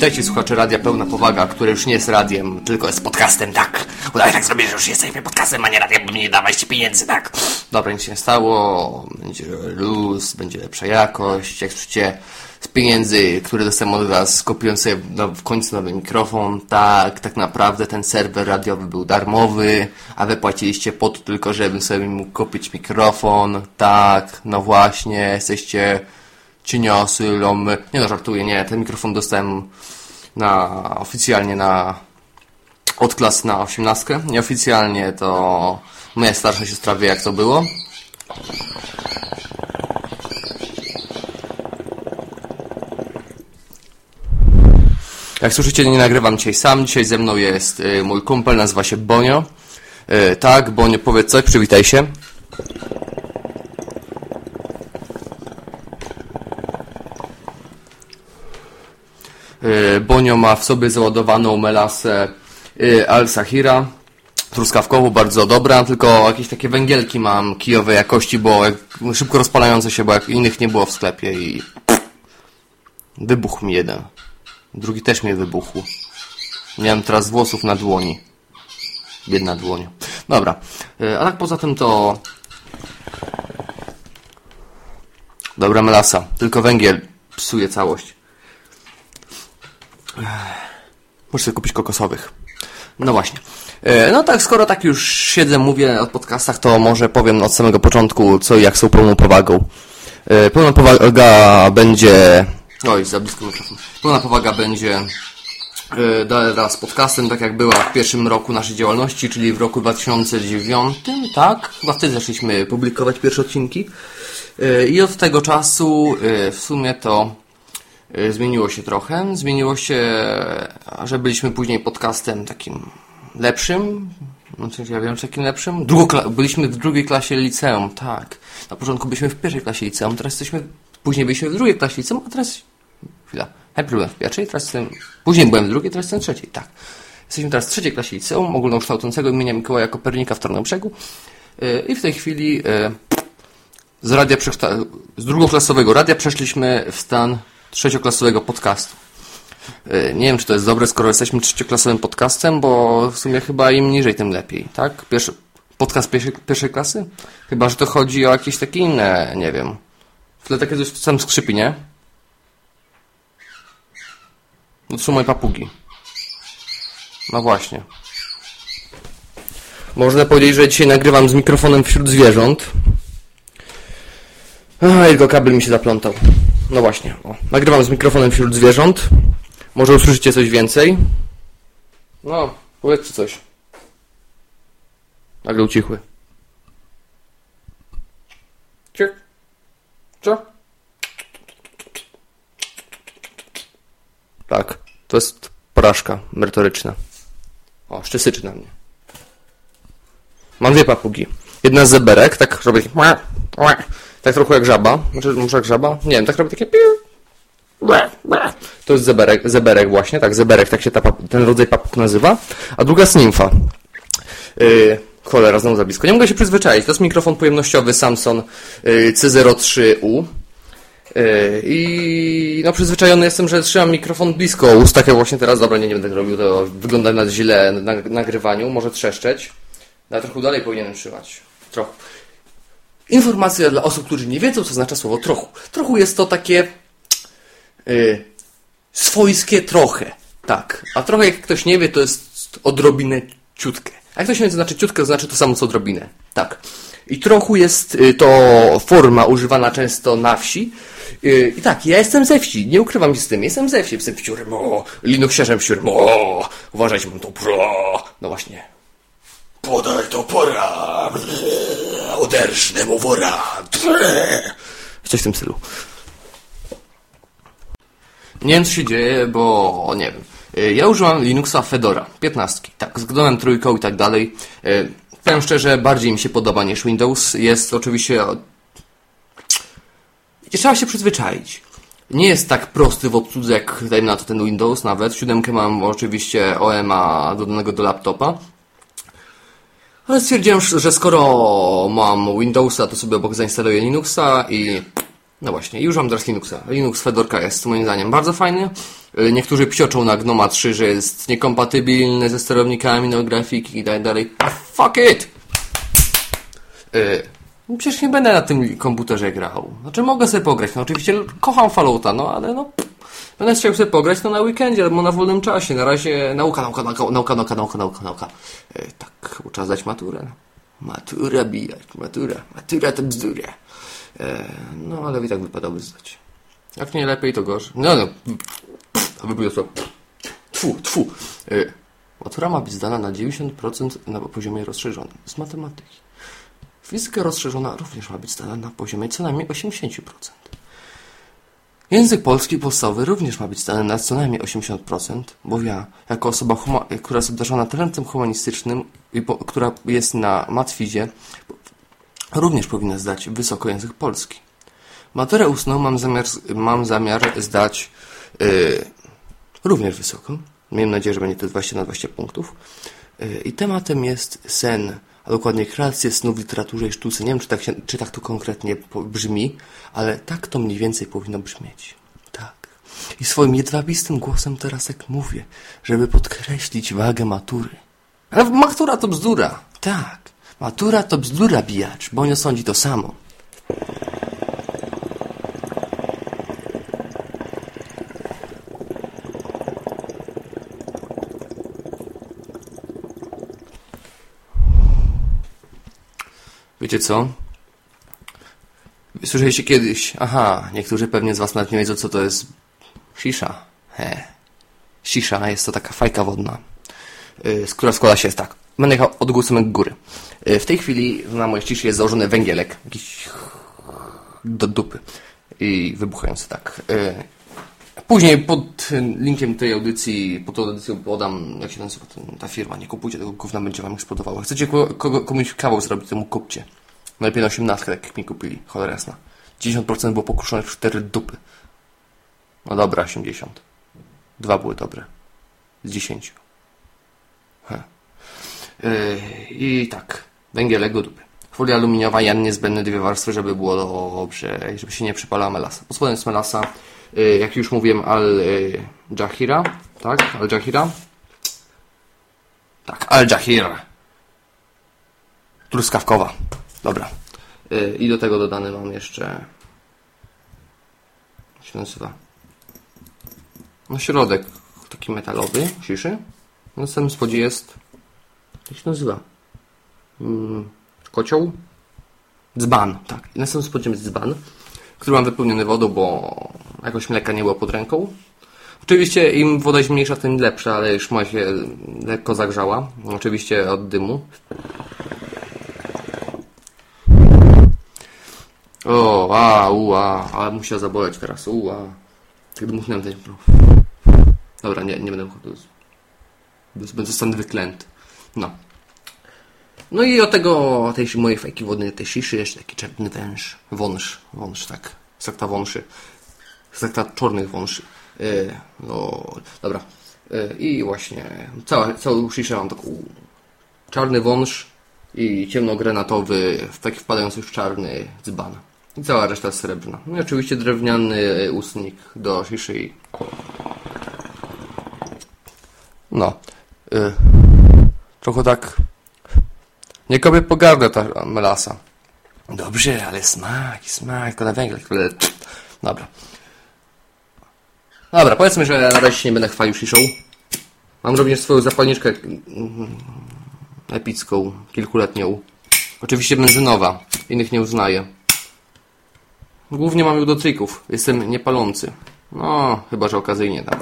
Witajcie słuchacze Radia Pełna Powaga, które już nie jest radiem, tylko jest podcastem, tak. Udaj tak zrobię, że już jesteśmy podcastem, a nie radiem, bo nie dawaliście pieniędzy, tak. Dobra, nic się nie stało, będzie luz, będzie lepsza jakość, jak słyszycie, z pieniędzy, które dostałem od was, kupiłem sobie no, w końcu nowy mikrofon, tak, tak naprawdę ten serwer radiowy był darmowy, a wy płaciliście po to tylko, żebym sobie mógł kupić mikrofon, tak, no właśnie, jesteście cieniosy, lomy. Nie no, żartuję, nie. Ten mikrofon dostałem na, oficjalnie na, od klas na 18. Nieoficjalnie to moja starsza siostra wie jak to było. Jak słyszycie, nie nagrywam dzisiaj sam. Dzisiaj ze mną jest y, mój kumpel, nazywa się Bonio. Y, tak, Bonio, powiedz coś, przywitaj się. Bonio ma w sobie załadowaną melasę y, Al Sahira, truskawkową, bardzo dobra, tylko jakieś takie węgielki mam kijowej jakości, bo szybko rozpalające się, bo jak innych nie było w sklepie i wybuchł mi jeden. Drugi też mnie wybuchł. Miałem teraz włosów na dłoni. Biedna dłoń. Dobra. Y, A tak poza tym to... Dobra melasa. Tylko węgiel psuje całość. Muszę sobie kupić kokosowych. No właśnie. E, No tak, skoro tak już siedzę, mówię o podcastach, to może powiem od samego początku, co i jak są pełną powagą. E, Pełna powaga będzie... Oj, za blisko mikrofon. Pełna powaga będzie e, dalej raz z podcastem, tak jak była w pierwszym roku naszej działalności, czyli w roku 2009, tak? Chyba wtedy zaczęliśmy publikować pierwsze odcinki. E, I od tego czasu w sumie to Zmieniło się trochę. Zmieniło się, że byliśmy później podcastem takim lepszym. No, czy ja wiem, czy takim lepszym. Drugokla- byliśmy w drugiej klasie liceum, tak. Na początku byliśmy w pierwszej klasie liceum, teraz jesteśmy, później byliśmy w drugiej klasie liceum, a teraz, chwila, najpierw byłem w pierwszej, teraz jestem, później byłem w drugiej, teraz jestem w trzeciej, tak. Jesteśmy teraz w trzeciej klasie liceum ogólnokształcącego imienia Mikołaja Kopernika w Tarnobrzegu Y, i w tej chwili z radia z drugoklasowego radia przeszliśmy w stan trzecioklasowego podcastu. Yy, Nie wiem, czy to jest dobre, skoro jesteśmy trzecioklasowym podcastem, bo w sumie chyba im niżej, tym lepiej, tak? Pierwszy, podcast pierwszej, pierwszej klasy? Chyba, że to chodzi o jakieś takie inne, nie wiem. W tle takie coś sam skrzypi, nie? No to są moje papugi. No właśnie. Można powiedzieć, że dzisiaj nagrywam z mikrofonem wśród zwierząt. A, tylko kabel mi się zaplątał. No właśnie, o. Nagrywam z mikrofonem wśród zwierząt. Może usłyszycie coś więcej? No, powiedzcie coś. Nagle ucichły. Ciek. Co? Tak, to jest porażka merytoryczna. O, jeszcze syczy na mnie. Mam dwie papugi. Jedna z zeberek, tak mua, Tak trochę jak żaba. Znaczy, może jak żaba? Nie wiem, tak robi takie... To jest zeberek, zeberek właśnie, tak, zeberek, tak się ta, ten rodzaj papug nazywa. A druga jest nimfa. Yy, cholera, znowu za blisko. Nie mogę się przyzwyczaić. To jest mikrofon pojemnościowy Samsung yy, C03U. Yy, I no przyzwyczajony jestem, że trzymam mikrofon blisko ust, tak jak właśnie teraz, dobra, nie, nie będę robił, to wygląda na źle na nagrywaniu, może trzeszczeć. Na trochę dalej powinienem trzymać. Trochę. Informacja dla osób, którzy nie wiedzą, co oznacza słowo trochu. Trochu jest to takie yy, swojskie trochę. Tak. A trochę, jak ktoś nie wie, to jest odrobinę ciutkę. A jak ktoś nie wie, co znaczy ciutkę, to znaczy to samo, co odrobinę. Tak. I trochu jest y, to forma używana często na wsi. Y, I tak, ja jestem ze wsi, nie ukrywam się z tym, jestem ze wsi, jestem wciurem, o, linuksiarzem wciurem, o, uważajcie, mam to pro. No właśnie. Podaj to pora, oderżnę mu wora. Coś w tym stylu. Nie wiem, co się dzieje, bo nie wiem. Y, Ja używam Linuxa Fedora 15, tak, z Gnomem trójką i tak dalej. Y, Powiem szczerze, bardziej mi się podoba niż Windows. Jest oczywiście... Trzeba się przyzwyczaić. Nie jest tak prosty w obsłudze jak, dajmy na to, ten Windows nawet. Siódemkę mam oczywiście OMA dodanego do laptopa. Ale stwierdziłem, że skoro mam Windowsa, to sobie obok zainstaluję Linuxa i No właśnie, już mam teraz Linuxa. Linux Fedorka jest moim zdaniem bardzo fajny. Y, Niektórzy psioczą na Gnoma 3, że jest niekompatybilny ze sterownikami, no grafiki i tak dalej. Fuck it! Yy, przecież nie będę na tym komputerze grał. Znaczy mogę sobie pograć. No oczywiście kocham Fallouta, no ale no... Będę chciał sobie pograć no na weekendzie albo na wolnym czasie. Na razie nauka, nauka, nauka, nauka, nauka, nauka, nauka, nauka. Yy, tak, trzeba zdać maturę. Matura bijać, matura. Matura to bzdura. E, no, ale i tak wypadałoby zdać. Jak nie lepiej, to gorzej. No, no. Wybuję to. Tfu, tfu. E, matura ma być zdana na 90% na poziomie rozszerzonym. Z matematyki. Fizyka rozszerzona również ma być zdana na poziomie co najmniej 80%. Język polski podstawowy również ma być zdany na co najmniej 80%, bo ja, jako osoba, która jest obdarzona talentem humanistycznym i po, która jest na matwizie, również powinna zdać wysoko język polski. Maturę ustną mam zamiar, mam zamiar zdać yy, również wysoko. Miejmy nadzieję, że będzie to 20 na 20 punktów. Yy, I tematem jest sen, a dokładnie kreacje snu w literaturze i sztuce. Nie wiem, czy tak, się, czy tak to konkretnie brzmi, ale tak to mniej więcej powinno brzmieć. Tak. I swoim jedwabistym głosem teraz jak mówię, żeby podkreślić wagę matury. Ale matura to bzdura. Tak. Matura to bzdura bijacz, bo on sądzi to samo. Wiecie co? Słyszeliście kiedyś? Aha, niektórzy pewnie z was nawet nie wiedzą, co to jest shisha. He. Shisha jest to taka fajka wodna, z która składa się tak. Będę jechał od ósemek góry. Yy, w tej chwili na mojej ciszy jest założony węgielek. Jakiś do dupy. I wybuchający tak. Yy, Później pod linkiem tej audycji, pod tą audycją podam, jak się nazywa ta firma, nie kupujcie tego gówna, będzie wam eksplodowało. Chcecie komuś kawał zrobić, temu kupcie. Najlepiej na 18, tak jak mi kupili, cholera jasna. 90% było pokruszone w 4 dupy. No dobra, 80. Dwa były dobre. Z 10. Yy, I tak, węgielek do dupy. Folia aluminiowa, jan niezbędne dwie warstwy, żeby było dobrze, żeby się nie przypalała melasa. Pod spodem jest melasa, yy, jak już mówiłem, Al-Jahira, tak? Al-Jahira. Tak, Al-Jahira. Truskawkowa. Dobra. Yy, I do tego dodany mam jeszcze... Jak się nazywa? No środek taki metalowy, ciszy. Na samym spodzie jest... Jak się nazywa? Hmm, kocioł? Dzban, tak. Na samym spodzie jest dzban, który mam wypełniony wodą, bo jakoś mleka nie było pod ręką. Oczywiście im woda jest mniejsza, tym lepsza, ale już moja się lekko zagrzała. Oczywiście od dymu. O, a, ua, ale musiał zaboleć teraz, ua. Tak dmuchnąłem ten... Dobra, nie, nie będę... Będę zostanę wyklęty. No. No i od tego, tej mojej fajki wodnej, tej sziszy, jeszcze taki czarny węż, wąż, wąż, tak, sekta wąszy, sekta czarnych wąszy. Yy, no, dobra. Yy, I właśnie, cała, całą sziszę mam taką czarny wąż i ciemnogranatowy, taki wpadający w czarny dzban. I cała reszta srebrna. No i oczywiście drewniany ustnik do sziszy. No. Yy, trochę tak nie kobiet pogardę ta melasa. Dobrze, ale smak, smak, tylko na. Dobra. Dobra, powiedzmy, że na razie się nie będę chwalił sziszą. Mam również swoją zapalniczkę mm, epicką, kilkuletnią. Oczywiście benzynowa. Innych nie uznaję. Głównie mam ją do trików. Jestem niepalący. No, chyba, że okazyjnie tam.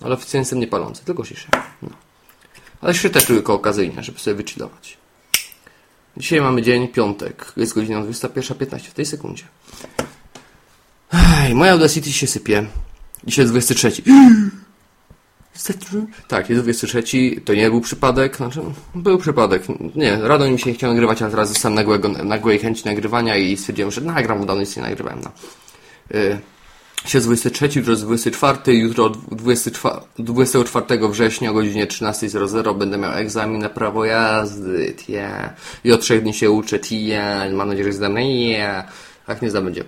Ale oficjalnie jestem niepalący, tylko ciszę. No. Ale się tylko okazyjnie, żeby sobie wychillować. Dzisiaj mamy dzień piątek. Jest godzina 21.15 w tej sekundzie. Ej, moja Audacity się sypie. Dzisiaj jest 23. Tak, jest 23. To nie był przypadek. Znaczy, był przypadek. Nie, rano mi się nie chciał nagrywać, ale teraz zostałem nagłego, nagłej chęci nagrywania i stwierdziłem, że nagram, bo dawno nic nie nagrywałem. No. Yy. Dzisiaj 23, jutro jest 24, jutro 24, 24 września o godzinie 13.00 będę miał egzamin na prawo jazdy, tia. I od trzech dni się uczę, tia. Mam nadzieję, że zdam. A jak nie zda, będzie.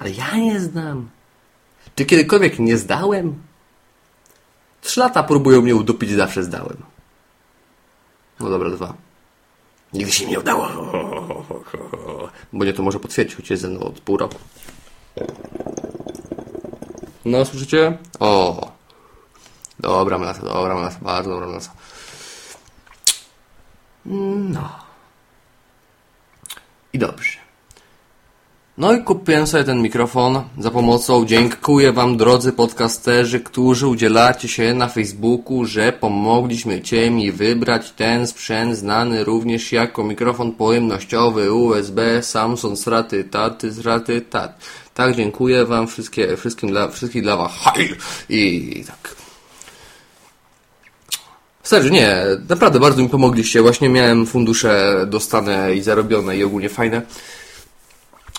Ale ja nie znam. Czy kiedykolwiek nie zdałem? Trzy lata próbują mnie udupić, zawsze zdałem. No dobra, dwa. Nigdy się nie udało. Bo nie to może potwierdzić, choć jest ze mną od pół roku. No, słyszycie? O! Dobra mlasa, dobra mlasa, bardzo dobra mlasa. No. I dobrze. No i kupiłem sobie ten mikrofon za pomocą, dziękuję Wam drodzy podcasterzy, którzy udzielacie się na Facebooku, że pomogliśmy Cię mi wybrać ten sprzęt znany również jako mikrofon pojemnościowy USB Samsung Sraty Taty Sraty Tat. Tak, dziękuję Wam wszystkie, wszystkim dla, wszystkich dla Was. I tak. Serio, nie, naprawdę bardzo mi pomogliście. Właśnie miałem fundusze dostane i zarobione i ogólnie fajne.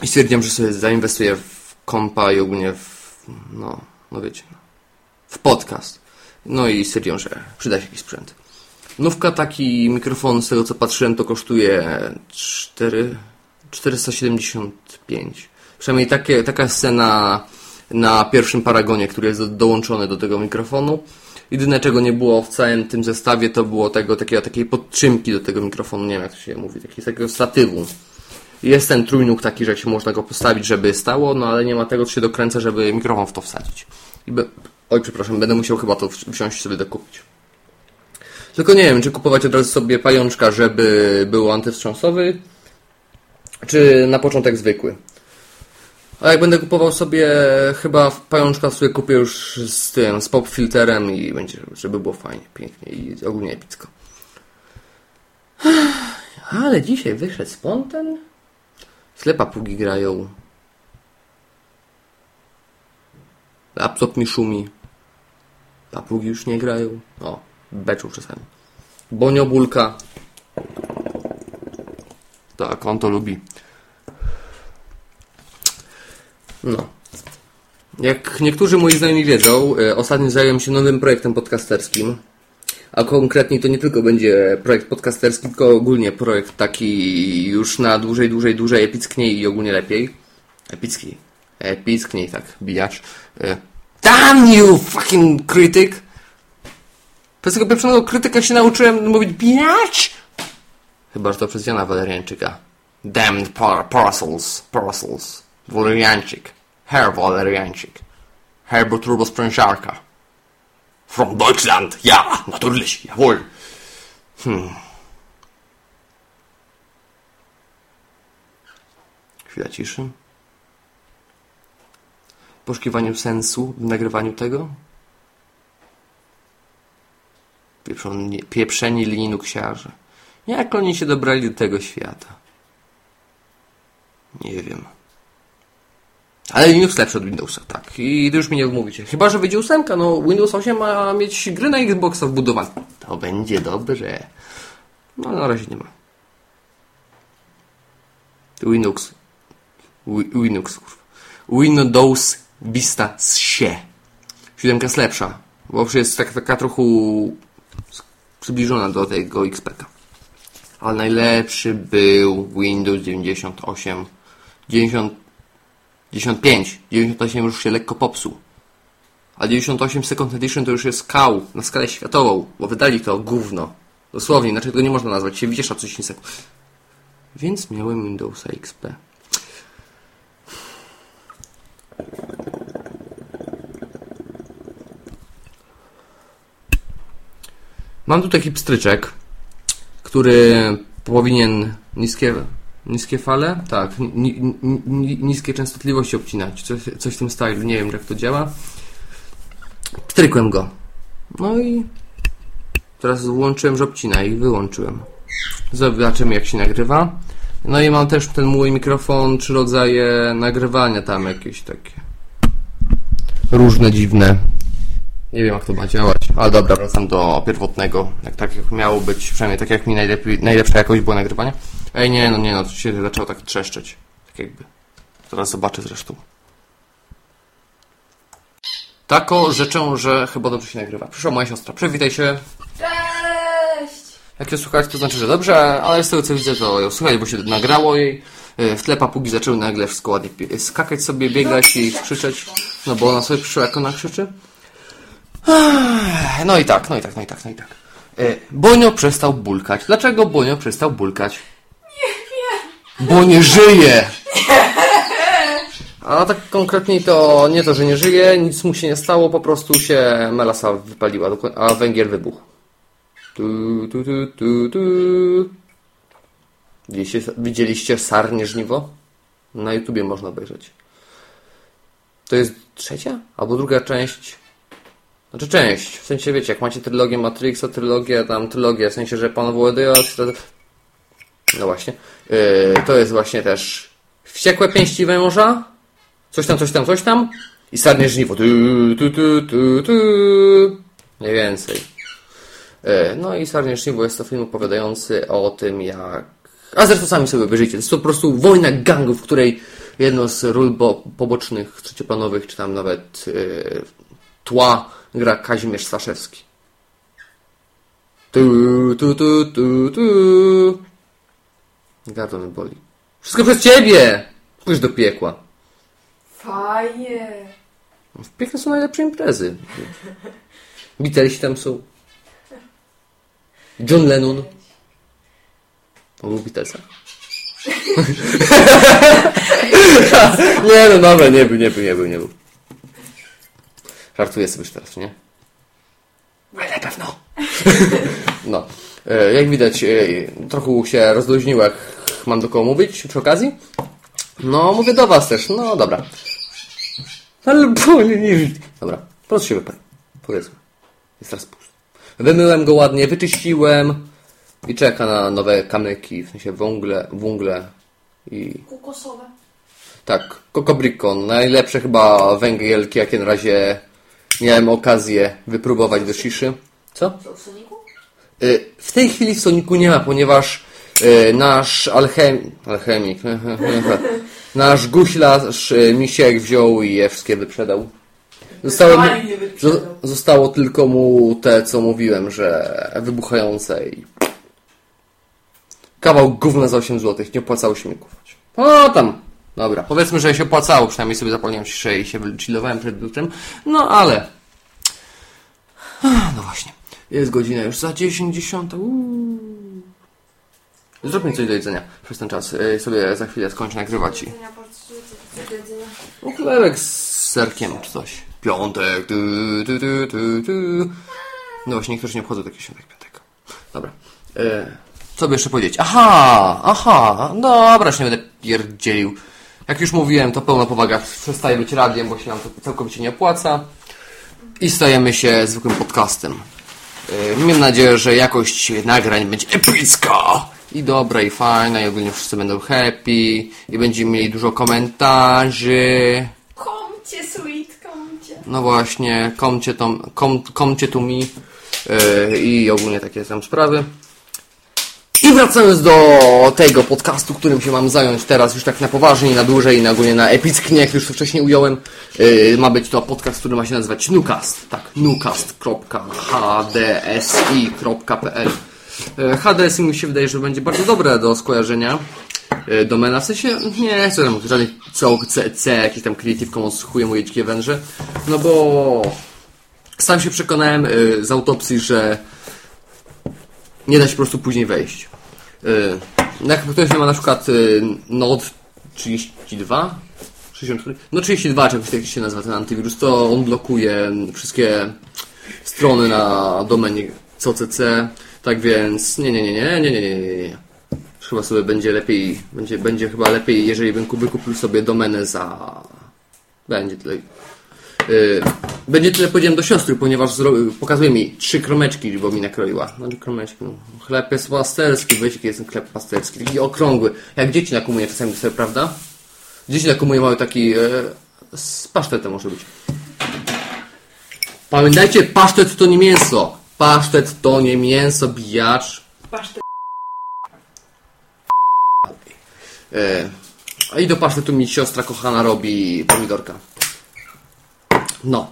I stwierdziłem, że sobie zainwestuję w kompa i ogólnie w, no, no wiecie, no, w podcast. No i stwierdziłem, że przyda się jakiś sprzęt. Nówka taki mikrofon, z tego co patrzyłem, to kosztuje 4, 475. Przynajmniej takie, taka scena na pierwszym paragonie, który jest dołączony do tego mikrofonu. Jedyne czego nie było w całym tym zestawie to było tego, takiego, takiej podtrzymki do tego mikrofonu, nie wiem jak to się mówi, takiego, takiego statywu. Jest ten trójnóg taki, że się można go postawić, żeby stało, no ale nie ma tego, co się dokręca, żeby mikrofon w to wsadzić. I be... Oj, przepraszam, będę musiał chyba to wziąć sobie dokupić. Tylko nie wiem, czy kupować od razu sobie pajączka, żeby był antywstrząsowy, czy na początek zwykły. A jak będę kupował sobie chyba pajączka, sobie kupię już z tym, z pop filterem i będzie, żeby było fajnie, pięknie i ogólnie epicko. Ale dzisiaj wyszedł spontan. W tle papugi grają. Laptop mi szumi. Papugi już nie grają. O, beczą czasami. Bonio bulka. Tak, on to lubi. No. Jak niektórzy moi znajomi wiedzą, e, ostatnio zająłem się nowym projektem podcasterskim. A konkretnie to nie tylko będzie projekt podcasterski, tylko ogólnie projekt taki już na dłużej, dłużej, dłużej epickniej i ogólnie lepiej. Epickiej. Epickniej, tak, bijacz. E, damn you, fucking krytyk! Przez tego pieprzonego krytyka się nauczyłem mówić bijacz! Chyba, że to przez Jana Waleriańczyka. Damned par parcels, parcels. Waleriańczyk. Herr Waleriańczyk. Herbo Turbo Sprężarka. From Deutschland, ja, natürlich, jawohl. Hmm. Chwila ciszy. Poszukiwaniu sensu w nagrywaniu tego? Pieprzeni, pieprzeni linuksiarze. Jak oni się dobrali do tego świata? Nie wiem. Ale Linux lepszy od Windowsa, tak. I już mi nie wmówicie. Chyba, że wyjdzie ósemka, no Windows 8 ma mieć gry na Xboxa wbudowane. To będzie dobrze. No na razie nie ma. Windows. Windows, kurwa. Windows Vista z się. Siódemka jest lepsza, bo jest tak, taka trochę przybliżona do tego XP. Ale najlepszy był Windows 98. 90 95. 98 już się lekko popsuł. A 98 Second Edition to już jest kał na skalę światową, bo wydali to gówno. Dosłownie, inaczej tego nie można nazwać. Się widzisz na coś sekund. Więc miałem Windowsa XP. Mam tu taki pstryczek, który powinien niskie Niskie fale? Tak. niskie częstotliwości obcinać. Coś, coś w tym stylu. Nie wiem, jak to działa. Pstrykłem go. No i teraz włączyłem, że obcina i wyłączyłem. Zobaczymy, jak się nagrywa. No i mam też ten mój mikrofon, trzy rodzaje nagrywania tam jakieś takie. Różne, dziwne. Nie wiem, jak to ma działać. Ale dobra, wracam do pierwotnego. Jak tak jak miało być, przynajmniej tak jak mi najlepiej, najlepsza jakość było nagrywania. Ej, nie, no nie, no to się zaczęło tak trzeszczeć. Tak jakby. Zaraz zobaczę zresztą. Taką rzeczą, że chyba dobrze się nagrywa. Przyszła moja siostra. Przywitaj się. Cześć! Jak ją słuchać, to znaczy, że dobrze, ale z tego co widzę, to ją słuchać, bo się nagrało jej. E, W tle papugi zaczęły nagle wszystko ładnie skakać sobie, biegać i krzyczeć. No bo ona sobie przyszła, jak ona krzyczy. No i tak, no i tak, no i tak, no i tak. E, Bonio przestał bulkać. Dlaczego Bonio przestał bulkać? Bo nie żyje! A tak konkretniej to nie to, że nie żyje, nic mu się nie stało, po prostu się melasa wypaliła, a węgiel wybuchł. Tu, tu, tu, tu, tu. Widzieliście, widzieliście sarnie żniwo? Na YouTubie można obejrzeć. To jest trzecia? Albo druga część? Znaczy część, w sensie wiecie, jak macie trylogię Matrixa, trylogię, tam trylogię, w sensie, że Pan Włodyja, to... No właśnie. Yy, to jest właśnie też Wściekłe pięści węża, coś tam, coś tam, coś tam i sarnie żniwo. Tu, tu, tu, tu, tu. Mniej więcej. E, No i Sarnie Żniwo jest to film opowiadający o tym, jak... A zresztą sami sobie obejrzyjcie. To jest po prostu wojna gangów, w której jedno z ról bo- pobocznych, trzecioplanowych, czy tam nawet e, tła gra Kazimierz Staszewski. Tu, tu, tu, tu, tu. Gardło mnie boli. Wszystko przez ciebie! Pójdź do piekła. Fajnie. W piekle są najlepsze imprezy. Beatlesi tam są. John Lennon. On był w Beatlesach? nie no dobra, nie był, nie był, nie był, nie był. Żartuję sobie już teraz, nie? Ale na pewno. no. E, Jak widać, e, trochę się rozluźniło, jak mam do kogo mówić przy okazji. No, mówię do was też, no dobra. Ale nie. Dobra, po prostu się wyparł. Powiedzmy. Jest teraz pusty. Wymyłem go ładnie, wyczyściłem i czeka na nowe kamyki, w sensie wągle, wągle i Kokosowe. tak, kokobrikon. Najlepsze chyba węgielki, jakie na razie miałem okazję wypróbować do shiszy. Co? W Soniku? Y, W tej chwili w Soniku nie ma, ponieważ nasz alchem... alchemik, nasz guślarz y, misiek wziął i je wszystkie wyprzedał. Zostało, zostało tylko mu te, co mówiłem, że wybuchające i kawał gówna za 8 zł. Nie opłacało się mi kupować. O tam! Dobra, powiedzmy, że się opłacało, przynajmniej sobie zapomniałem ciszę i się wychillowałem przed luczem. No ale... No właśnie. Jest godzina już za 10, 10. Uuu. Zróbmy coś do jedzenia przez ten czas. Sobie za chwilę skończę nagrywać i... No chlebek z serkiem czy coś. Piątek. Tu, tu, tu, tu, tu. No właśnie, niektórzy nie obchodzą taki świątek piątek. Dobra. E, co by jeszcze powiedzieć? Aha, aha. Dobra, już nie będę pierdzielił. Jak już mówiłem, to pełna powaga przestaje być radiem, bo się nam to całkowicie nie opłaca. I stajemy się zwykłym podcastem. E, Miejmy nadzieję, że jakość nagrań będzie epicka i dobra, i fajna, i ogólnie wszyscy będą happy, i będziemy mieli dużo komentarzy. Komcie, sweet, komcie. No właśnie, komcie, tom, kom, komcie tu mi e, i ogólnie takie tam sprawy. I wracając do tego podcastu, którym się mam zająć teraz już tak na poważnie, na dłużej, na ogólnie na epicknie, jak już to wcześniej ująłem. Yy, ma być to podcast, który ma się nazywać Newcast. Tak, newcast.hdsi.pl Yy, HDSI mi się wydaje, że będzie bardzo dobre do skojarzenia. Yy, domena, w sensie nie chcę tam żadnych C, C, C jakiś tam Creative Commons chuje moje dzikie węże. No bo sam się przekonałem yy, z autopsji, że nie da się po prostu później wejść. Yy, jak ktoś ma na przykład Node 32, 64, no 32, czy tak się nazywa ten antywirus, to on blokuje wszystkie strony na domenie COCC, tak więc nie, nie, nie, nie, nie, nie, nie, nie, nie. Chyba sobie będzie lepiej, będzie, będzie chyba lepiej, jeżeli bym kuby kupił sobie domenę za... Będzie tyle Yy, będzie tyle powiedziałem do siostry, ponieważ pokazuje mi trzy kromeczki, bo mi nakroiła. Znaczy kromeczki, no. Chleb jest pasterski, wiecie jaki jest ten chleb pasterski, taki okrągły. Jak dzieci na komunię czasami sobie, prawda? Dzieci na komunię mają taki... E, z pasztetem może być. Pamiętajcie, pasztet to nie mięso. Pasztet to nie mięso, bijacz. Pasztet. E, a i do pasztetu mi siostra kochana robi pomidorka. No.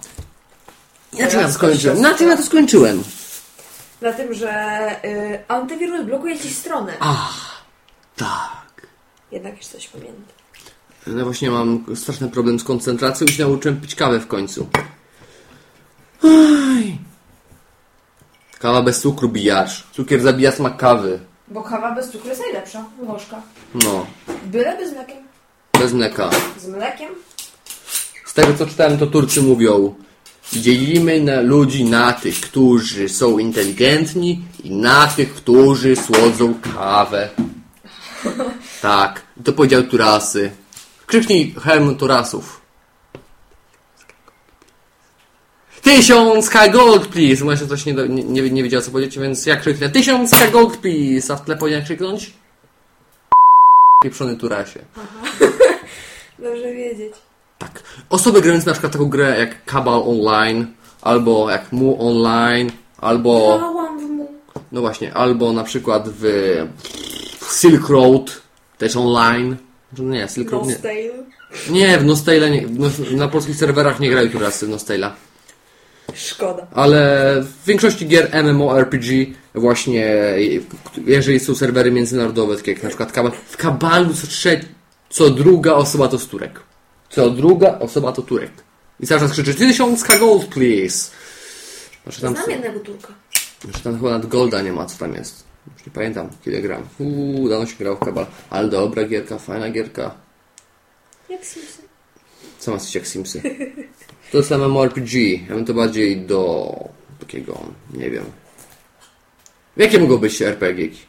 Na czym ja to skończyłem? Na czym ja to skończyłem? Na tym, że y, antywirus blokuje ci stronę. Ach, tak. Jednak już coś pamiętam. No właśnie mam straszny problem z koncentracją i się nauczyłem pić kawę w końcu. Aj. Kawa bez cukru bijacz. Cukier zabija smak kawy. Bo kawa bez cukru jest najlepsza. Gorzka. No, Byle bez mlekiem. bez mleka. Z mlekiem? Z tego co czytałem, to Turcy mówią dzielimy na ludzi na tych, którzy są inteligentni i na tych, którzy słodzą kawę. Tak, to powiedział Turasy. Krzyknij Helm Turasów. Tysiąc K gold, please! Bo jeszcze coś nie, do- nie, nie, nie wiedział co powiedzieć, więc ja krzyknę Tysiąc K gold, please! A w tle powinien krzyknąć? Pieprzony Turasie. Dobrze wiedzieć. Tak. Osoby grające na przykład taką grę jak Cabal Online, albo jak Mu Online, albo, Grałam w mu. no właśnie, albo na przykład w Silk Road, też online. No Nie, Silk Road nie. Nie, w Nostale nie, na polskich serwerach nie grają tu raz Nostale'a. Szkoda. Ale w większości gier MMORPG właśnie, jeżeli są serwery międzynarodowe, takie jak na przykład Kabal, w Kabalu co, trze- co druga osoba to Turek. Co druga osoba to Turek. I cały czas krzyczy, tysiąc K gold, please. Znaczy tam, Znam jednego Turka. znaczy tam chyba nad Golda nie ma, co tam jest. Już nie pamiętam, kiedy gram. Uuu, dawno się grał w Kabal. Ale dobra gierka, fajna gierka. Jak Simpson. Co ma coś jak Simsy? To MMORPG. Ja bym to bardziej do takiego, nie wiem. Jakie mogą być RPG-ki?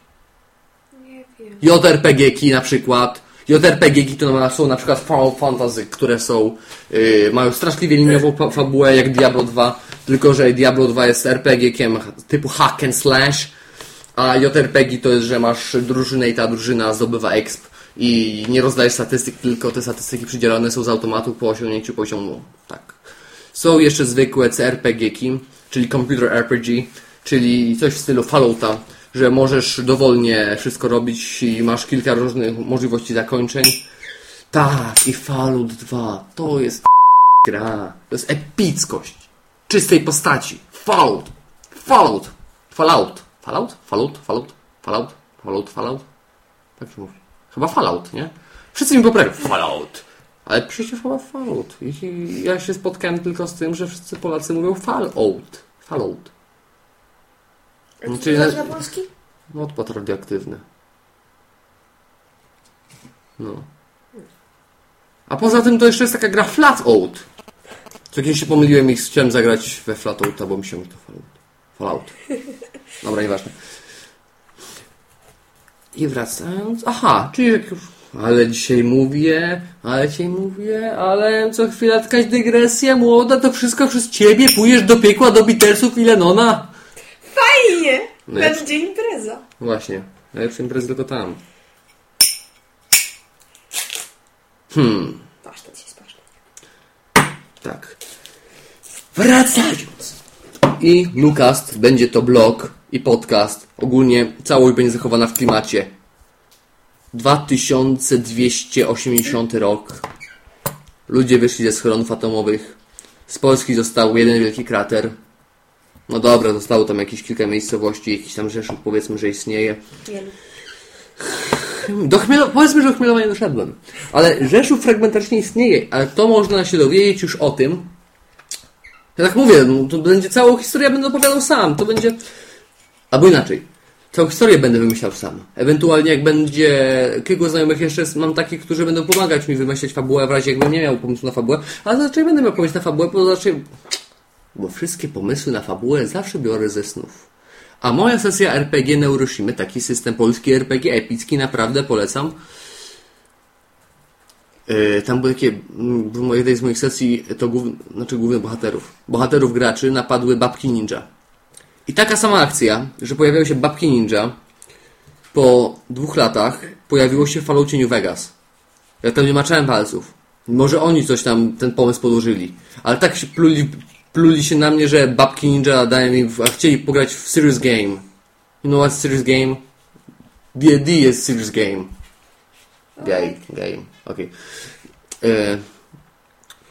Nie wiem. JRPG-ki na przykład. JRPG-ki to są na przykład Final Fantasy, które są, yy, mają straszliwie liniową fabułę jak Diablo 2, tylko że Diablo 2 jest RPG-kiem typu hack and slash, a JRPG to jest, że masz drużynę i ta drużyna zdobywa exp i nie rozdajesz statystyk, tylko te statystyki przydzielone są z automatu po osiągnięciu poziomu. Tak. Są jeszcze zwykłe CRPG-ki, czyli Computer RPG, czyli coś w stylu Fallouta, że możesz dowolnie wszystko robić i masz kilka różnych możliwości zakończeń. Tak, i Fallout 2 to jest gra. To jest epickość czystej postaci. Fallout. Fallout. Fallout. Fallout? Fallout? Fallout? Fallout? Fallout? Fallout? Tak się mówi. Chyba Fallout, nie? Wszyscy mi poprawią. Fallout. Ale przecież chyba Fallout. I ja się spotkałem tylko z tym, że wszyscy Polacy mówią Fallout. Fallout. Znaczy na polski? No, odpad radioaktywny. No. A poza tym to jeszcze jest taka gra Flatout. Co kiedyś się pomyliłem i chciałem zagrać we Flatouta, bo mi się mówi to Fallout. Fallout. Dobra, nieważne. I wracając... Aha, czyli jak już... Ale dzisiaj mówię, ale dzisiaj mówię, ale co chwila jakaś dygresja młoda, to wszystko przez ciebie, pójdziesz do piekła, do Beatlesów i Lenona. Fajnie! Jak- Będzie impreza. Właśnie. Najlepsza impreza tylko tam. Hmm, Pasztet się spasztet. tak. Wracając. I Lucast będzie to blog i podcast. Ogólnie całość będzie zachowana w klimacie. 2280 rok. Ludzie wyszli ze schronów atomowych. Z Polski został jeden wielki krater. No dobra, zostało tam jakieś kilka miejscowości, jakiś tam Rzeszów powiedzmy, że istnieje. Do Chmielo... Powiedzmy, że do Chmielowa nie doszedłem. Ale Rzeszów fragmentarycznie istnieje, ale to można się dowiedzieć już o tym. Ja tak mówię, no, to będzie całą historię będę opowiadał sam. To będzie... Albo inaczej. Całą historię będę wymyślał sam. Ewentualnie jak będzie kilku znajomych jeszcze mam takich, którzy będą pomagać mi wymyślać fabułę w razie jakbym nie miał pomysłu na fabułę. Ale zazwyczaj będę miał pomysł na fabułę, bo zazwyczaj... Bo wszystkie pomysły na fabułę zawsze biorę ze snów. A moja sesja RPG Neuroshimy, taki system polski RPG epicki, naprawdę polecam. Yy, Tam były takie, mm, w jednej z moich sesji, to główny, znaczy głównych bohaterów. Bohaterów graczy napadły babki ninja. I taka sama akcja, że pojawiały się babki ninja, po dwóch latach pojawiło się w Falloutie New Vegas. Ja tam nie maczałem palców. Może oni coś tam, ten pomysł podłożyli. Ale tak się pluli, pluli się na mnie, że babki ninja dają mi, a chcieli pograć w serious game. You know what's serious game? D&D jest serious game. Game, game, okej. E,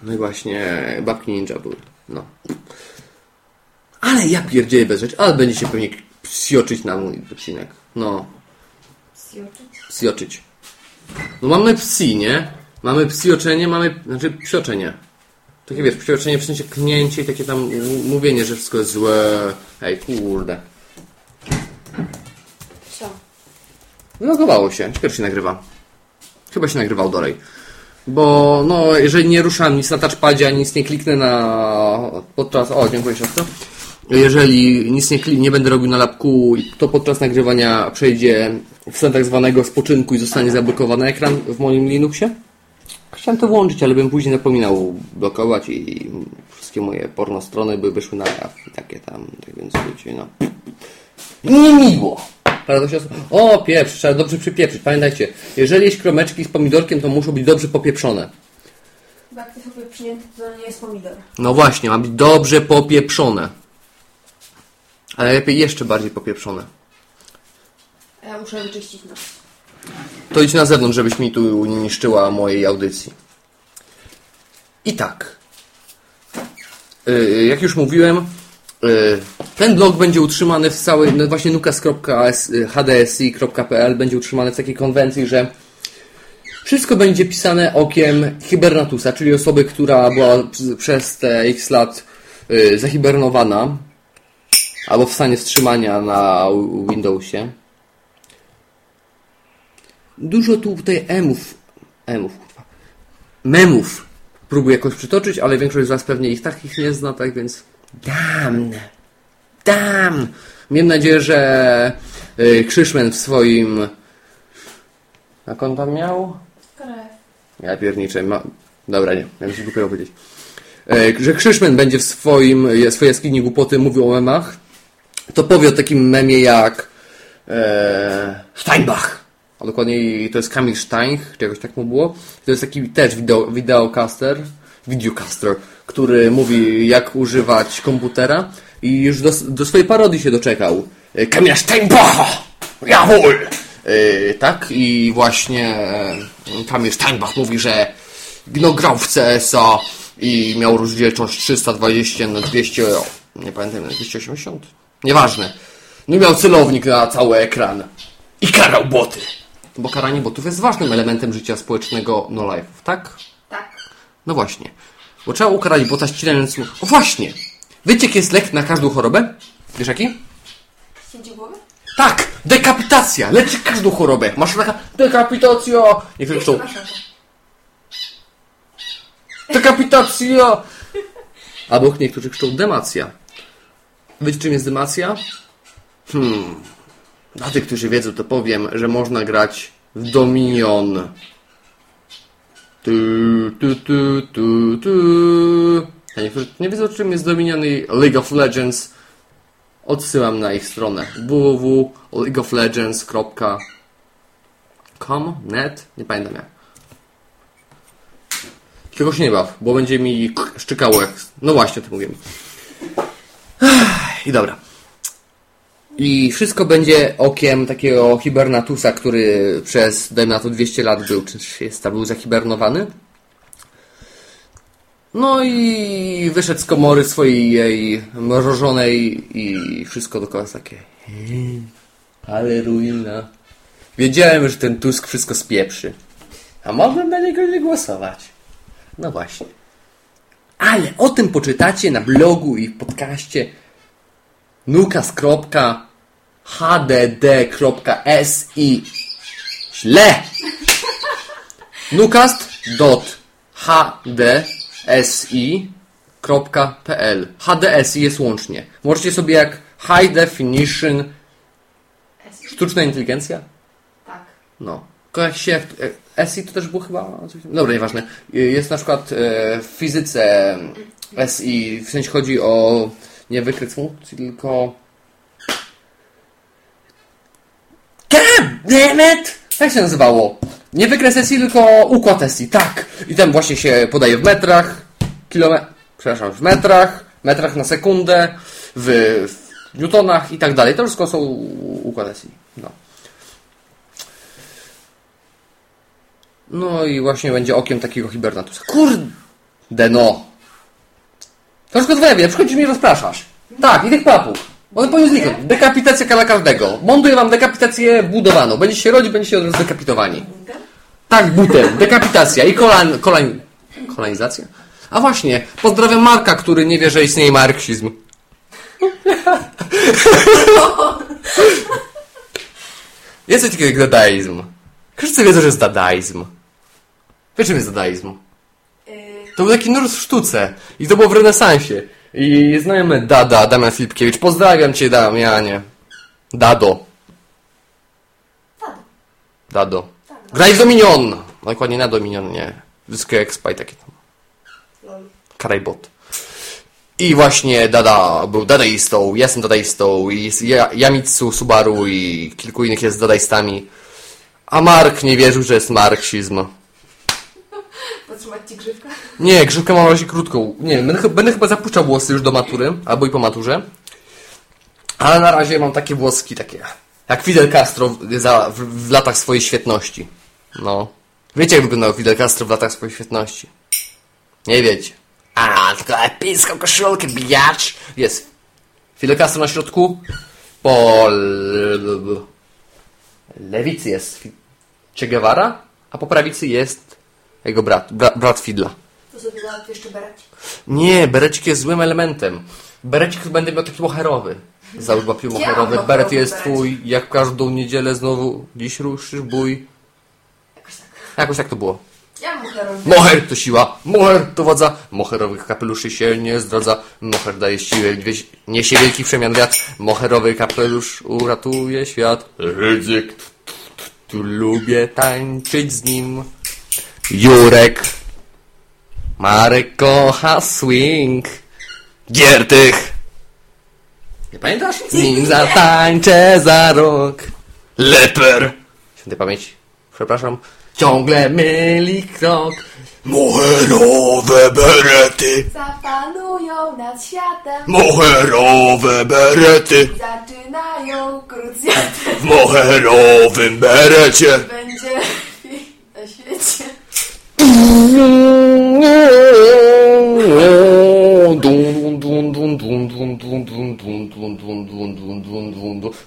No i właśnie, babki ninja były, no. Ale ja pierdzielę bez rzeczy, ale będzie się pewnie psioczyć na mój odcinek. No, Zjoczyć. psioczyć. No mamy psi, nie? Mamy psioczenie, mamy, znaczy psioczenie. Takie wiesz, psioczenie w sensie klnięcie i takie tam mówienie, że wszystko jest złe. Ej, kurde. Co? Wylogowało się. Ciekawe, się nagrywa. Chyba się nagrywał dalej. Bo, no, jeżeli nie ruszam nic na touchpadzie, ani nic nie kliknę na... podczas... O, dziękuję siostro. Jeżeli nic nie, kli... nie będę robił na lapku, to podczas nagrywania przejdzie w stan tak zwanego spoczynku i zostanie zablokowany ekran w moim Linuxie. Chciałem to włączyć, ale bym później zapominał blokować i wszystkie moje porno strony by wyszły na jaw i takie tam, tak więc wiecie, no. Prawda, siostro? O, pieprz, trzeba dobrze przypieprzyć. Pamiętajcie, jeżeli jeść kromeczki z pomidorkiem, to muszą być dobrze popieprzone. Bo jak to sobie przyjęty, to nie jest pomidor. No właśnie, ma być dobrze popieprzone. Ale lepiej jeszcze bardziej popieprzone. Ja muszę wyczyścić nos. To idź na zewnątrz, żebyś mi tu nie niszczyła mojej audycji. I tak. Yy, jak już mówiłem, yy, ten blog będzie utrzymany w całej, no właśnie nukas.hdsi.pl będzie utrzymany w takiej konwencji, że wszystko będzie pisane okiem hibernatusa, czyli osoby, która była przez te x lat zahibernowana albo w stanie wstrzymania na Windowsie. Dużo tu tutaj emów, emów, kurwa, memów próbuję jakoś przytoczyć, ale większość z Was pewnie ich takich nie zna, tak więc damn, damn. Miejmy nadzieję, że y, Krzyszmen w swoim... Jak on tam miał? Krew. Ja pierniczę, ma... Dobra, nie, miałem się dopiero powiedzieć. E, że Krzyszmen będzie w swoim, e, swojej jaskini głupoty mówił o memach, to powie o takim memie jak e, Steinbach. A dokładniej to jest Kamil Stein, czy jakoś tak mu było. To jest taki też wideo, wideocaster, videocaster, który mówi jak używać komputera i już do, do swojej parodii się doczekał. E, Kamila Steinbacha! Jawohl! E, tak i właśnie e, Kamil Steinbach mówi, że no, grał w CSa i miał rozdzielczość 320 na 200, nie pamiętam, na 280? Nieważne. No i miał celownik na cały ekran. I karał boty. Bo karanie botów jest ważnym elementem życia społecznego no life'ów, tak? Tak. No właśnie. Bo trzeba ukarać bota ścinając mu... O właśnie! Wyciek jest lek na każdą chorobę. Wiesz jaki? Cięcie głowy? Tak! Dekapitacja! Leczy każdą chorobę. Masz taka dekapitacja! Niektórzy krzyczą dekapitacja! Albo niektórzy krzyczą demacja. Wiecie czym jest demacja? Hmm. Dla tych, którzy wiedzą, to powiem, że można grać w Dominion. Tu, tu, tu, tu, tu. A niektórzy nie wiedzą, czym jest Dominion i League of Legends. Odsyłam na ich stronę www.leagueoflegends.com net Nie pamiętam jak. Się nie baw, bo będzie mi szczekało jak... No właśnie, o tym mówiłem. I dobra. I wszystko będzie okiem takiego hibernatusa, który przez, dajmy na to 200 lat był, czy 300, był zahibernowany. No i wyszedł z komory swojej jej mrożonej i wszystko dookoła jest takie... "Hmm, Ale ruina. Wiedziałem, że ten Tusk wszystko spieprzy. A mogłem na niego nie głosować. No właśnie. Ale o tym poczytacie na blogu i w podcaście nukas.hdd.si Źle! nukast.hdsi.pl HDSI jest łącznie. Możecie sobie jak High Definition Sztuczna inteligencja? Tak. No. Jak się... e, SI to też było chyba... Dobra, nieważne. Jest na przykład e, w fizyce SI, w sensie chodzi o nie wykres funkcji, tylko... God damn it! Jak się nazywało? Nie wykres SI, tylko układ SI, tak. I tam właśnie się podaje w metrach, kilometrach, przepraszam, w metrach, metrach na sekundę, w, w newtonach i tak dalej. To wszystko są układ SI. No. No i właśnie będzie okiem takiego hibernatusa. Kurde no! Troszkę twoja wie, przychodzisz mi i rozpraszasz. Tak, i tych papug. One powinny zniknąć. Dekapitacja dla każdego. Montuję wam dekapitację budowaną. Będziecie się rodzić, będziecie od razu dekapitowani. Tak, butem. Dekapitacja i kolan... kolan... kolonizacja? A właśnie, pozdrawiam Marka, który nie wie, że istnieje marksizm. Jest coś takiego jak dadaizm. Wszyscy wiedzą, że jest dadaizm. Wiesz, czym jest dadaizm? To był taki nurt w sztuce. I to było w renesansie. I znajomy Dada, Damian Filipkiewicz. Pozdrawiam cię, Damianie. Dado. Dado. Graj w Dominion! No, dokładnie na Dominion, nie. Disco Expi takie tam. Karajbot. I właśnie Dada był dadaistą, ja jestem dadaistą, i Ja- Yamitsu Subaru i kilku innych jest dadaistami. A Mark nie wierzył, że jest marksizm. Potrzymać ci grzywkę? Nie, grzywkę mam na razie krótką. Nie będę, będę chyba zapuszczał włosy już do matury, albo i po maturze. Ale na razie mam takie włoski, takie jak Fidel Castro w, za, w, w latach swojej świetności. No. Wiecie, jak wyglądał Fidel Castro w latach swojej świetności? Nie wiecie. A, tylko epicką koszulkę, bijacz. Jest. Fidel Castro na środku. Po lewicy jest Che Guevara, a po prawicy jest jego brat, bra, brat Fidla. To sobie jeszcze berać. Nie, berecik jest złym elementem. Berecik będę miał taki moherowy. Załóż łapił moherowy. Beret moherowy jest berecik. twój, jak każdą niedzielę znowu dziś ruszysz bój. Jakoś tak. Jakoś tak to było. Ja mu heroin. Moher to siła, moher to władza, moherowych kapeluszy się nie zdradza, moher daje siłę, niesie wielki przemian wiatr, moherowy kapelusz uratuje świat. Tu, tu lubię tańczyć z nim. Jurek, Marek kocha swing, Giertych. Nie pamiętasz? Z nim zatańczę za rok. Leper. Świętej pamięci. Przepraszam. Ciągle myli krok. Moherowe berety. Zapanują nad światem. Moherowe berety. Zaczynają krucjatę. W moherowym berecie. Będzie na świecie.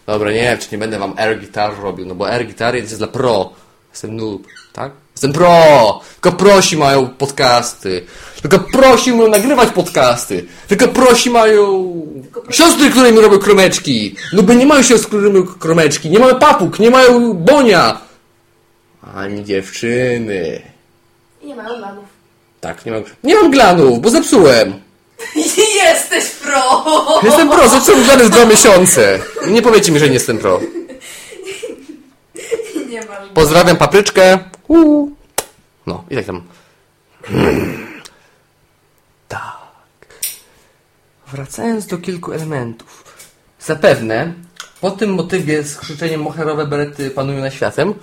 Dobra, nie wiem, czy nie będę wam air guitar robił, no bo air guitar jest dla pro. Jestem noob, tak? Jestem pro! Tylko prosi mają podcasty. Tylko prosi mają nagrywać podcasty. Tylko prosi mają siostry, które mi robią kromeczki. No bo nie mają siostr, które robią kromeczki. Nie mają papug, nie mają bonia. Ani dziewczyny. I nie mają lanów. Tak, nie mam, nie mam glanów, bo zepsułem. Jesteś pro! Jestem pro, zepsułem glany w dwa miesiące. Nie powiecie mi, że nie jestem pro. Nie masz. Pozdrawiam papryczkę. Uuu. No, i tak tam. Tak. Wracając do kilku elementów. Zapewne po tym motywie z krzyczeniem moherowe berety panują na światem,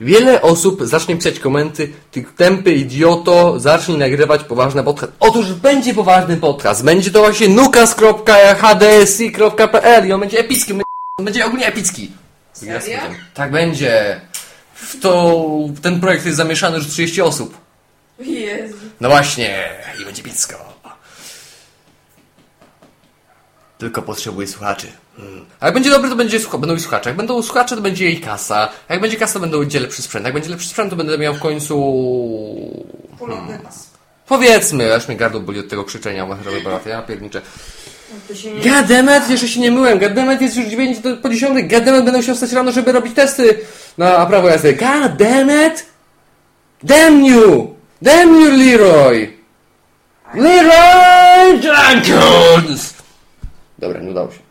wiele osób zacznie pisać komenty ty tępy idioto, zacznij nagrywać poważny podcast. Otóż będzie poważny podcast. Będzie to właśnie nukas.hdsi.pl i on będzie epicki. On będzie ogólnie epicki. Serio? Tak będzie. W to ten projekt jest zamieszany już 30 osób. Jezu. No właśnie, i będzie blisko. Tylko potrzebuję słuchaczy. Hmm. A jak będzie dobry, to będzie będą i słuchacze. Jak będą słuchacze, to będzie jej kasa. A jak będzie kasa, to będą będzie lepszy sprzęt. Jak będzie lepszy sprzęt, to będę miał w końcu... Polotny pas. Powiedzmy, aż mnie gardło boli od tego krzyczenia. Ja pierniczę. Się nie... Gademet, jeszcze się nie myłem. Gademet jest już 9 do, po 10. Gademet będę musiał wstać rano, żeby robić testy na prawo jazdy. Gademet! Damn you! Damn you, Leroy! Leroy Jenkins! Dobra, nie udało się.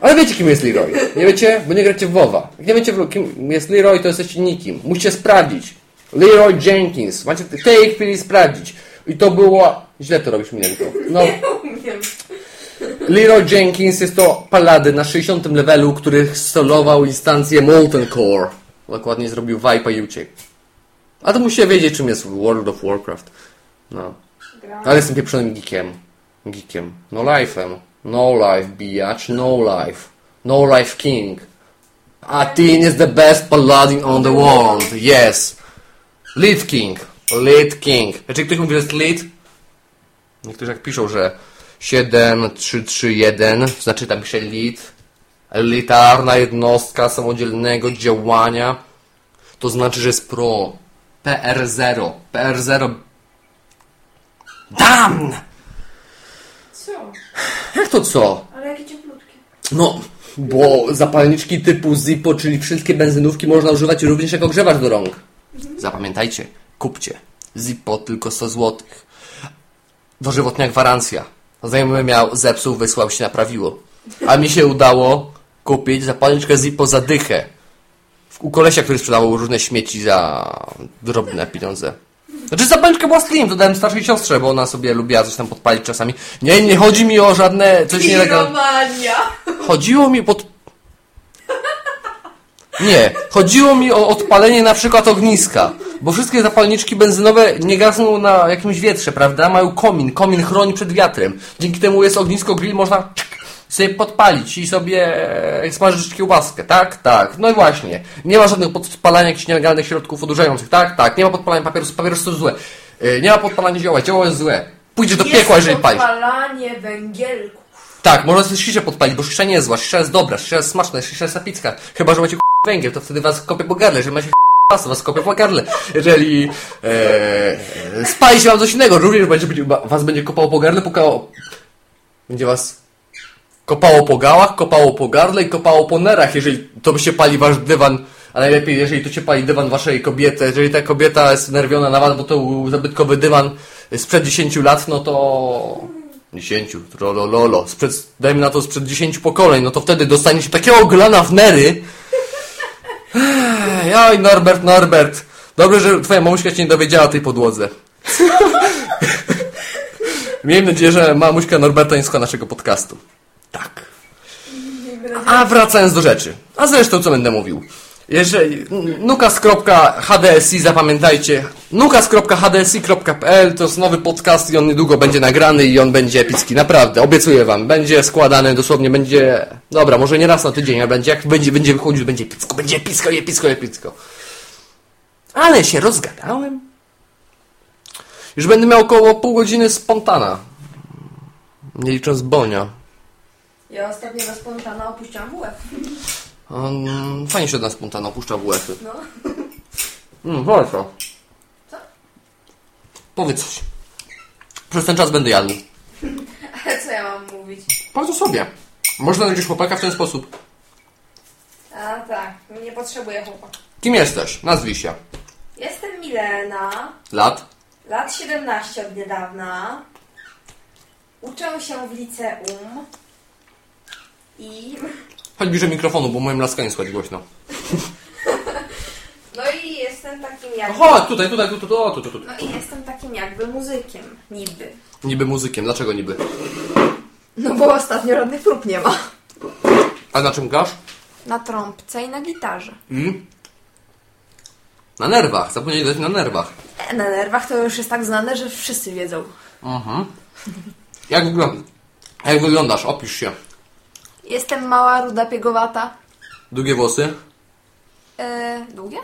Ale wiecie, kim jest Leroy. Nie wiecie? Bo nie gracie w WoWa. Jak nie wiecie, kim jest Leroy, to jesteście nikim. Musicie sprawdzić. Leroy Jenkins. Macie w tej chwili sprawdzić. I to było... Źle to robisz, Milenko. No. Leroy Jenkins jest to palady na 60 levelu, który solował instancję Molten Core. Dokładnie zrobił Vipa i uciekł. A to musicie wiedzieć, czym jest World of Warcraft. No. Ale jestem pieprzonym geekiem. Geekiem. No life'em. No life, bijacz. No life. No life king. Atin is the best paladin on the world. Yes. Lead king. Lead king. Znaczy ktoś mówi, że jest lead? Niektórzy jak piszą, że 7331, znaczy tam pisze lit, elitarna jednostka samodzielnego działania, to znaczy, że jest pro. PR0. PR0. Damn! Jak to co? Ale jakie cieplutkie. No, bo zapalniczki typu Zippo, czyli wszystkie benzynówki można używać również jako grzewacz do rąk. Zapamiętajcie, kupcie. Zippo tylko 100 zł. Dożywotnia gwarancja. Znajomy miał, zepsuł, wysłał się, naprawiło. A mi się udało kupić zapalniczkę Zippo za dychę. U kolesia, który sprzedawał różne śmieci za drobne pieniądze. Znaczy zapalniczka była slim, to dałem starszej siostrze, bo ona sobie lubiła coś tam podpalić czasami. Nie, nie chodzi mi o żadne coś nielegalne. Piromania! Chodziło mi pod... Nie, chodziło mi o odpalenie na przykład ogniska, bo wszystkie zapalniczki benzynowe nie gasną na jakimś wietrze, prawda? Mają komin, komin chroni przed wiatrem. Dzięki temu jest ognisko grill, można sobie podpalić i sobie e, smażyć kiełbaskę, tak? Tak. No i właśnie. Nie ma żadnego podpalania jakichś nielegalnych środków odurzających, tak? Tak. Nie ma podpalania papierosów, papierosy są złe. E, Nie ma podpalania zioła, zioło jest złe. Pójdziesz do piekła, jeżeli palisz. podpalanie węgielków. Tak, można sobie sziszę podpalić, bo szysza nie jest zła, szysza jest dobra, szysza jest smaczna, szysza jest apicka. Chyba, że macie węgiel, to wtedy was kopie po gardle, jeżeli macie to was kopie po gardle. Jeżeli e, spali się wam coś innego, również będzie, będzie, was będzie kopało po gardle, pukało... Będzie was kopało po gałach, kopało po gardle i kopało po nerach, jeżeli to by się pali wasz dywan, a najlepiej, jeżeli to się pali dywan waszej kobiety, jeżeli ta kobieta jest nerwiona na was, bo to był zabytkowy dywan sprzed 10 lat, no to... 10, trolololo, sprzed, dajmy na to sprzed 10 pokoleń, no to wtedy dostanie się takiego glana w nery. Ej, Oj, Norbert, Norbert. Dobrze, że twoja mamuśka się nie dowiedziała o tej podłodze. Miejmy nadzieję, że mamuśka Norberta nie słucha naszego podcastu. Tak. A wracając do rzeczy. A zresztą co będę mówił. Jeżeli nukas.hdsi zapamiętajcie nukas.hdsi.pl to jest nowy podcast i on niedługo będzie nagrany i on będzie epicki, naprawdę, obiecuję wam. Będzie składany, dosłownie będzie, dobra, może nie raz na tydzień, ale będzie, jak będzie, będzie wychodził, będzie epicko, będzie epicko, epicko, epicko. Ale się rozgadałem. Już będę miał około pół godziny spontana. Nie licząc Bonia. Ja ostatnio na spontana opuściłam WF. Um, fajnie się od nas spontana opuszcza WF-y. No. Mm. Co? Powiedz coś. Przez ten czas będę jadł. Ale co ja mam mówić? Bardzo sobie. Można znaleźć chłopaka w ten sposób. A tak, nie potrzebuję chłopaka. Kim jesteś? Nazwij się. Jestem Milena, Lat? lat 17 od niedawna. Uczę się w liceum. I... Chodź bliżej mikrofonu, bo moim laskaniu słychać głośno. No i jestem takim jakby... Chodź, tutaj, tutaj, tu, tu, tu, tu, tu, tu. No i jestem takim jakby muzykiem, niby. Niby muzykiem. Dlaczego niby? No bo ostatnio żadnych prób nie ma. A na czym grasz? Na trąbce i na gitarze. I? Na nerwach. Zapomnieli dać na nerwach. E, Na nerwach to już jest tak znane, że wszyscy wiedzą. Mhm. Jak wyglądasz? Jak wyglądasz? Opisz się. Jestem mała, ruda, piegowata. Długie włosy? E, długie?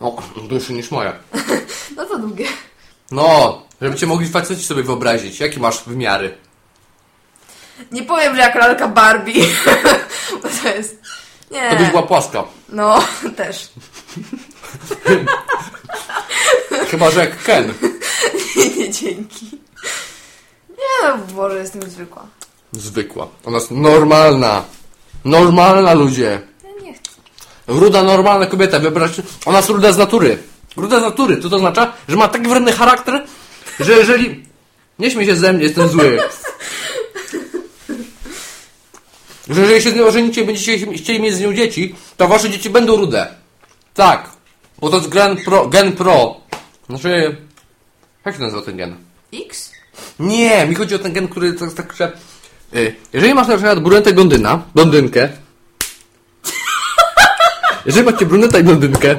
O, dłuższe niż moje. No to długie. No, żeby cię mogli faceci sobie wyobrazić. Jakie masz wymiary? Nie powiem, że jak lalka Barbie. Bo to jest... Nie. To byś była płaska. No, też. Chyba, że jak Ken. nie, dzięki. Nie no, Boże, jestem zwykła. Zwykła. Ona jest normalna. Normalna ludzie. Ja nie chcę. Ruda, normalna kobieta. Wyobraźcie, ona jest ruda z natury. Ruda z natury. To to oznacza, że ma taki wredny charakter, że jeżeli... Nie śmiej się ze mnie, jestem zły. Że jeżeli się z nią ożenicie i będziecie chcieli mieć z nią dzieci, to wasze dzieci będą rude. Tak. Bo to jest gen pro. Gen pro. Znaczy... Jak się nazywa ten gen? X? Nie, mi chodzi o ten gen, który jest tak, że... y, Jeżeli masz na przykład brunetę i blondyna, blondynkę... Jeżeli macie brunetę i blondynkę,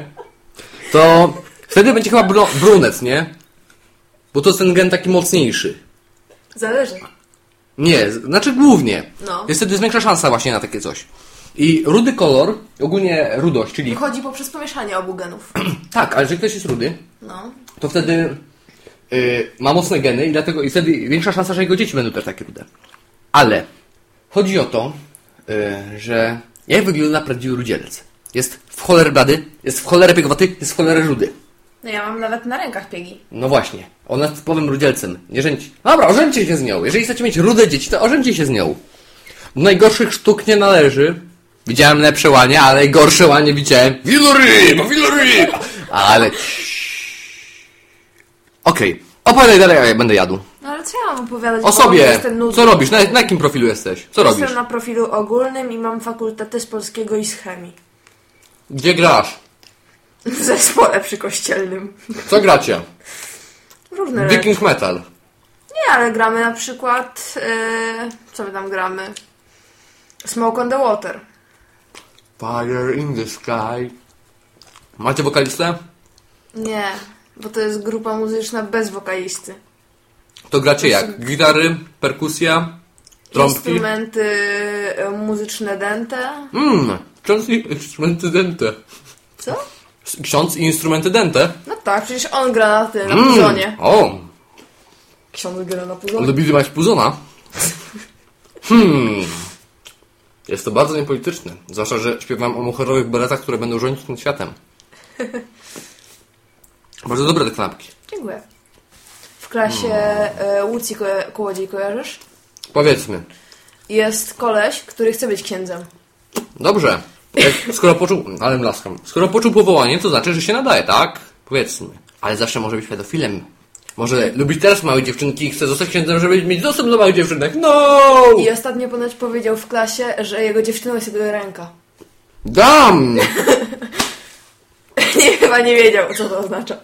to wtedy będzie chyba bro, brunet, nie? Bo to jest ten gen taki mocniejszy. Zależy. Nie, znaczy głównie. No. Jest wtedy większa szansa właśnie na takie coś. I rudy kolor, ogólnie rudość, czyli... Wychodzi poprzez pomieszanie obu genów. Tak, ale jeżeli ktoś jest rudy, No. to wtedy yy, ma mocne geny i dlatego i wtedy większa szansa, że jego dzieci będą też takie rude. Ale chodzi o to, yy, że jak wygląda prawdziwy rudzielec? Jest w cholerę blady, jest w cholerę piegowaty, jest w cholerę rudy. No ja mam nawet na rękach piegi. No właśnie, ona jest typowym rudzielcem. Nie żeńcie. Dobra, ożeńcie się z nią. Jeżeli chcecie mieć rude dzieci, to ożeńcie się z nią. Do najgorszych sztuk nie należy. Widziałem lepsze łanie, ale najgorsze łanie widziałem. Wieloryba, wieloryba! Ale... Okej, opowiadaj dalej, ja będę jadł. Mam opowiadać? O sobie! Co robisz? Na, na jakim profilu jesteś? Co robisz? Jestem na profilu ogólnym i mam fakultety z polskiego i z chemii. Gdzie grasz? W zespole przykościelnym. Co gracie? Różne. Viking Metal. Nie, ale gramy na przykład... Yy, co my tam gramy? Smoke on the Water. Fire in the sky. Macie wokalistę? Nie, bo to jest grupa muzyczna bez wokalisty. To gracie jak? Gitary, perkusja, trąbki? Instrumenty y, muzyczne dente. Mmm, ksiądz i instrumenty dente. Co? Ksiądz i instrumenty dente? No tak, przecież on gra na tym, na Mm, puzonie. O, Ksiądz gra na puzonie. lubili mać puzona? Hmm. Jest to bardzo niepolityczne. Zwłaszcza, że śpiewam o mucherowych beretach, które będą rządzić tym światem. Bardzo dobre te kanapki. Dziękuję. W klasie y, Łucji ko Kołodziej kojarzysz? Powiedzmy. Jest koleś, który chce być księdzem. Dobrze. Jak, skoro poczuł... Ale mlaskam. Skoro poczuł powołanie, to znaczy, że się nadaje, tak? Powiedzmy. Ale zawsze może być pedofilem. Może lubić teraz małe dziewczynki i chce zostać księdzem, żeby mieć dostęp do małych dziewczynek. No! I ostatnio ponoć powiedział w klasie, że jego dziewczyną jest jego ręka. Dam! nie, chyba nie wiedział, co to oznacza.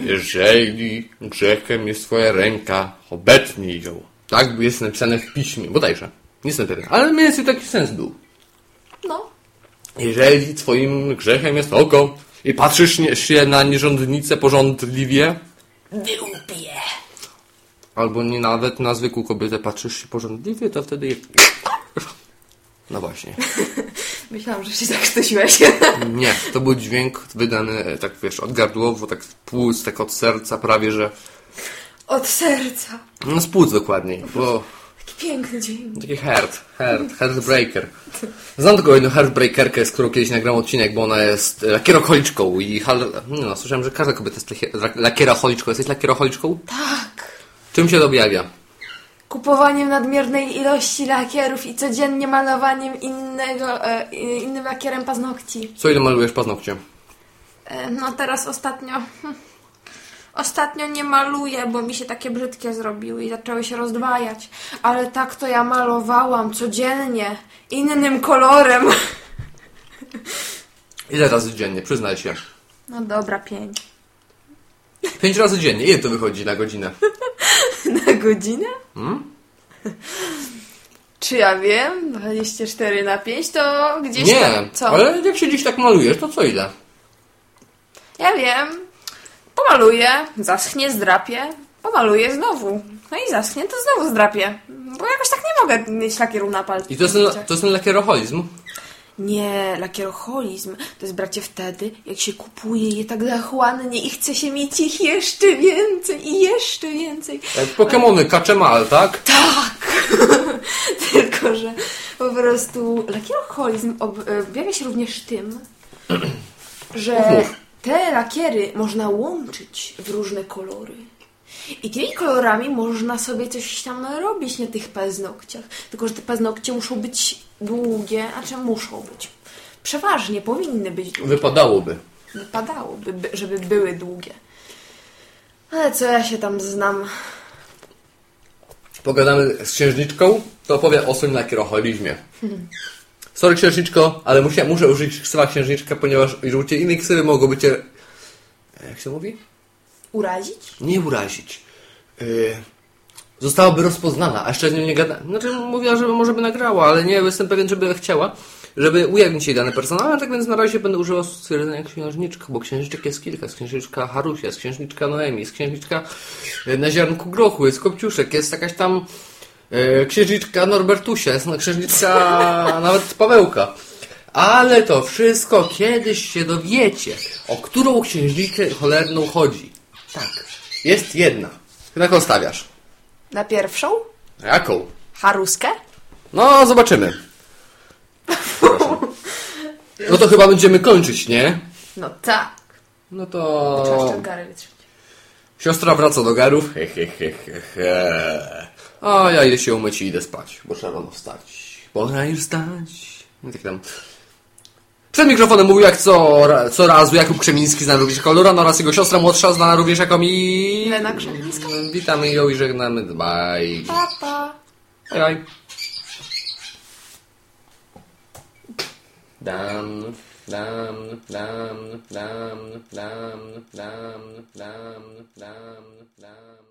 Jeżeli grzechem jest twoja ręka, obetnij ją. Tak jest napisane w piśmie, bodajże. Nie jestem pewien, ale mniej więcej taki sens był. No. Jeżeli twoim grzechem jest oko i patrzysz się na nierządnicę porządliwie, Wyłupie. albo nie nawet na zwykłą kobietę patrzysz się porządliwie, to wtedy je... No właśnie. Myślałam, że się tak zakrztusiłeś. Nie, to był dźwięk wydany, e, tak wiesz, odgardłowo, tak z płuc, tak od serca prawie, że... Od serca. No z płuc dokładniej, bo... Taki piękny dzień. Taki heart, heart, heartbreaker. Znam tylko jedną heartbreakerkę, z którą kiedyś nagrałem odcinek, bo ona jest lakierocholiczką i no, słyszałem, że każda kobieta jest lakie- lak- lakierocholiczką. Jesteś lakierocholiczką? Tak. Czym się to objawia? Kupowaniem nadmiernej ilości lakierów i codziennie malowaniem innego, e, innym lakierem paznokci. Co ile malujesz paznokcie? E, no teraz ostatnio... hm, Ostatnio nie maluję, bo mi się takie brzydkie zrobiły i zaczęły się rozdwajać. Ale tak to ja malowałam codziennie. Innym kolorem. Ile razy dziennie? Przyznaj się. No dobra, pięć. Pięć razy dziennie. Ile to wychodzi na godzinę? Na godzinę? Czy ja wiem? 24 na 5 to gdzieś Nie, tam. Co? ale jak się dziś tak malujesz, to co ile? Ja wiem. Pomaluję, zaschnie, zdrapię. Pomaluję znowu. No i zaschnie, to znowu zdrapię. Bo jakoś tak nie mogę mieć lakieru na palcu. I to jest ten, to jest lakieroholizm? Nie, lakieroholizm to jest bracie wtedy, jak się kupuje je tak zachłannie i chce się mieć ich jeszcze więcej i jeszcze więcej. Jak Pokemony, Kachemal, tak? Tak! Tylko, że po prostu lakieroholizm e, objawia się również tym, że te lakiery można łączyć w różne kolory. I tymi kolorami można sobie coś tam robić na tych paznokciach. Tylko, że te paznokcie muszą być długie, a czym muszą być? Przeważnie powinny być długie. Wypadałoby. Wypadałoby, by- żeby były długie. Ale co ja się tam znam? Pogadamy z księżniczką, to opowie o swoim lakieroholizmie. Sorry księżniczko, ale muszę, muszę użyć ksywa księżniczka, ponieważ użycie innej ksywy mogłoby cię... Jak się mówi? Urazić? Nie urazić. Yy, zostałaby rozpoznana, a jeszcze z nią nie gada... Znaczy mówiła, że może by nagrała, ale nie jestem pewien, żeby chciała, żeby ujawnić jej dane personalne, tak więc na razie będę używał stwierdzenia księżniczka, bo księżniczek jest kilka. Jest księżniczka Harusia, jest księżniczka Noemi, jest księżniczka yy, na ziarnku grochu, jest Kopciuszek, jest jakaś tam yy, księżniczka Norbertusia, jest no, księżniczka nawet Pawełka. Ale to wszystko kiedyś się dowiecie, o którą księżniczkę cholerną chodzi. Tak. Jest jedna. Na jaką stawiasz? Na pierwszą? Na jaką? Haruskę? No, zobaczymy. Proszę. No to chyba będziemy kończyć, nie? No tak. No Trzeba to... jeszcze gary wytrzymać. Siostra wraca do garów. He, he, he, he, he. A ja idę się umyć i idę spać, bo trzeba rano wstać. Pora już wstać. No tak tam. Przed mikrofonem mówił jak co, co razu Jakub Krzemiński znany również jako Loran oraz jego siostra młodsza znana również jako mi... Lena Krzemińska. Witamy ją i żegnamy. Bye. Pa, pa. Bye, bye. Dam, dam, dam, dam, dam, dam, dam, dam, dam.